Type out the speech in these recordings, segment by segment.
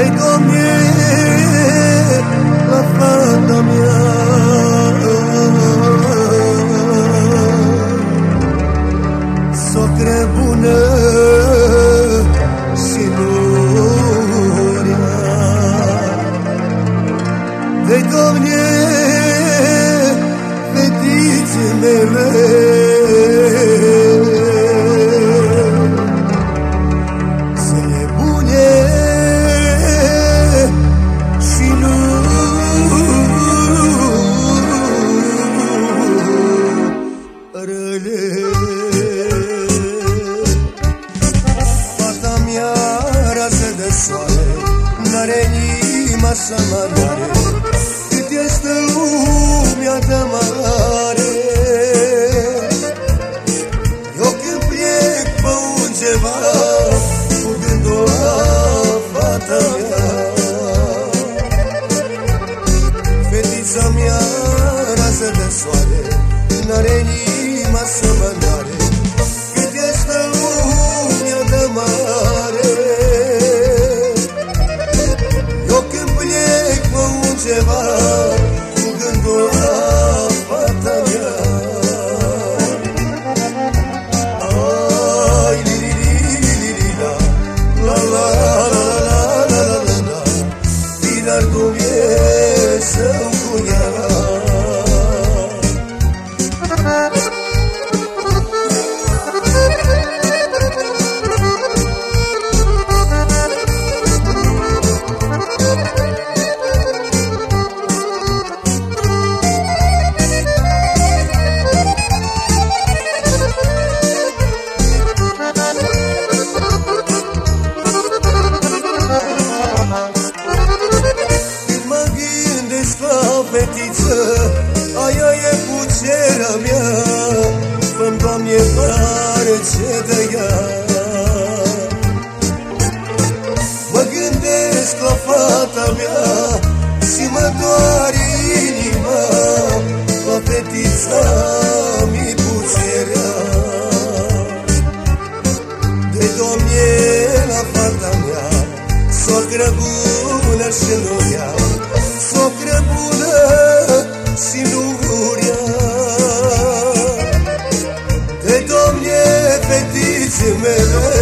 Take on me. de soare N-are inima să mă doare. Cât este lumea de mare Oh. fetiță Aia e bucerea mea. Fă-mi, Doamne, mare ce de ea Mă gândesc la fata mea Și mă doare inima. La fetița mi puterea, De Doamne la fata mea Sorgră bună și nu prea bună sinuria De domne, fetițe mele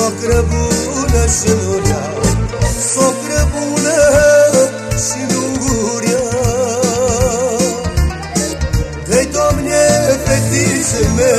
Socră bună și nu rea Socră bună și nu rea Doamne, fetițe mele